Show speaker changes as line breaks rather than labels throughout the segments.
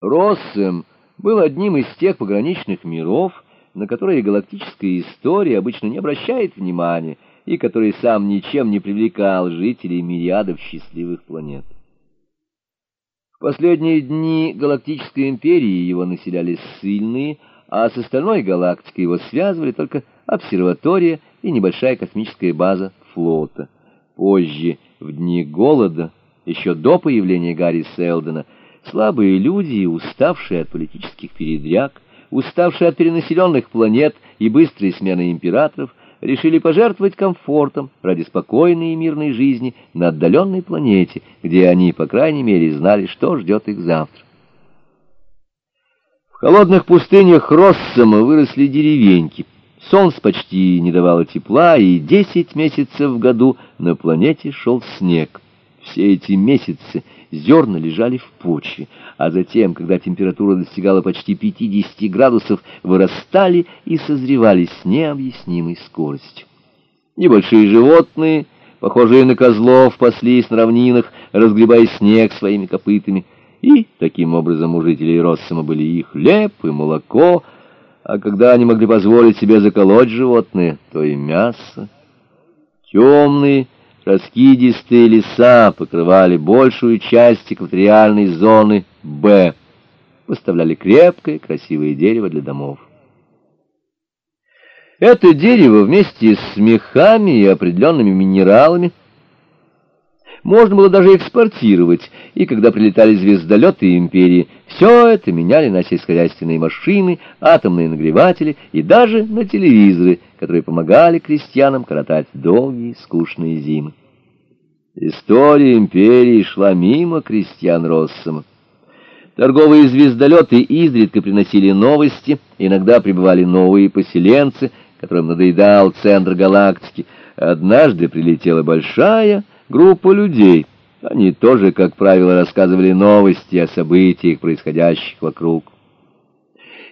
Россем был одним из тех пограничных миров, на которые галактическая история обычно не обращает внимания и который сам ничем не привлекал жителей мириадов счастливых планет. В последние дни галактической империи его населяли ссыльные, а с остальной галактикой его связывали только обсерватория и небольшая космическая база флота. Позже, в дни голода, еще до появления Гарри Селдона, Слабые люди, уставшие от политических передряг, уставшие от перенаселенных планет и быстрой смены императоров, решили пожертвовать комфортом ради спокойной и мирной жизни на отдаленной планете, где они, по крайней мере, знали, что ждет их завтра. В холодных пустынях Россома выросли деревеньки. Солнце почти не давало тепла, и десять месяцев в году на планете шел снег. Все эти месяцы зерна лежали в почве, а затем, когда температура достигала почти 50 градусов, вырастали и созревали с необъяснимой скоростью. Небольшие животные, похожие на козлов, паслись на равнинах, разгребая снег своими копытами, и таким образом у жителей Россома были и хлеб, и молоко, а когда они могли позволить себе заколоть животные, то и мясо. Темные, Раскидистые леса покрывали большую часть экваториальной зоны «Б», поставляли крепкое, красивое дерево для домов. Это дерево вместе с мехами и определенными минералами можно было даже экспортировать, и когда прилетали звездолеты империи, все это меняли на сельскохозяйственные машины, атомные нагреватели и даже на телевизоры, которые помогали крестьянам коротать долгие скучные зимы. История империи шла мимо крестьян Россома. Торговые звездолеты изредка приносили новости, иногда прибывали новые поселенцы, которым надоедал центр галактики. Однажды прилетела большая группа людей. Они тоже, как правило, рассказывали новости о событиях, происходящих вокруг.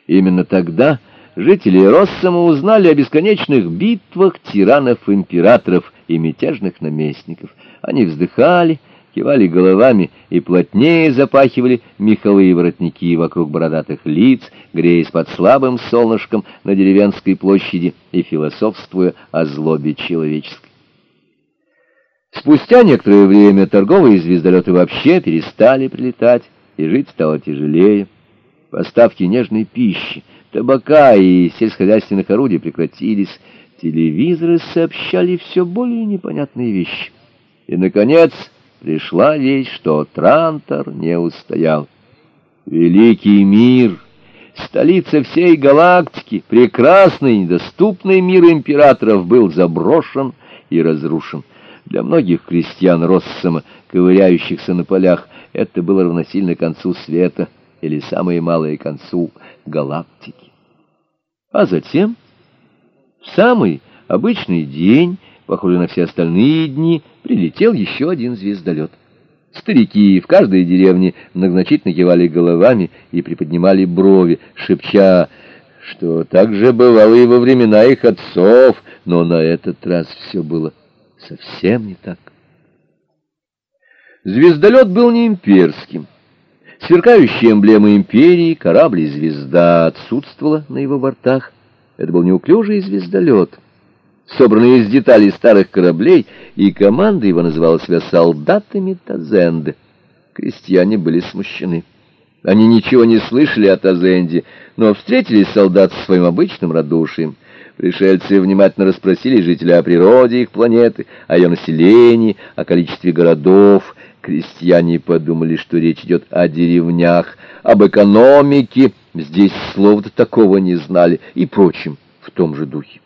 Именно тогда жители Россома узнали о бесконечных битвах тиранов-императоров и мятежных наместников. Они вздыхали, кивали головами и плотнее запахивали меховые воротники вокруг бородатых лиц, греясь под слабым солнышком на деревенской площади и философствуя о злобе человеческой. Спустя некоторое время торговые звездолеты вообще перестали прилетать, и жить стало тяжелее. Поставки нежной пищи, табака и сельскохозяйственных орудий прекратились. Телевизоры сообщали все более непонятные вещи. И, наконец, пришла весть, что Трантор не устоял. Великий мир, столица всей галактики, прекрасный, недоступный мир императоров был заброшен и разрушен. Для многих крестьян Россома, ковыряющихся на полях, это было равносильно концу света или самое малое концу галактики. А затем, в самый обычный день, похожий на все остальные дни, прилетел еще один звездолет. Старики в каждой деревне многозначительно кивали головами и приподнимали брови, шепча, что так же бывало и во времена их отцов, но на этот раз все было совсем не так. Звездолет был не имперским. Сверкающая эмблема империи, корабль и звезда отсутствовала на его бортах. Это был неуклюжий звездолет, собранный из деталей старых кораблей, и команда его называла себя солдатами Тазенды. Крестьяне были смущены. Они ничего не слышали о Тазенде, но встретили солдат со своим обычным радушием — Пришельцы внимательно расспросили жителей о природе их планеты, о ее населении, о количестве городов. Крестьяне подумали, что речь идет о деревнях, об экономике, здесь слова-то такого не знали, и прочим в том же духе.